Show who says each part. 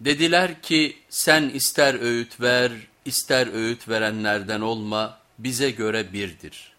Speaker 1: Dediler ki sen ister öğüt ver ister öğüt verenlerden olma bize göre birdir.''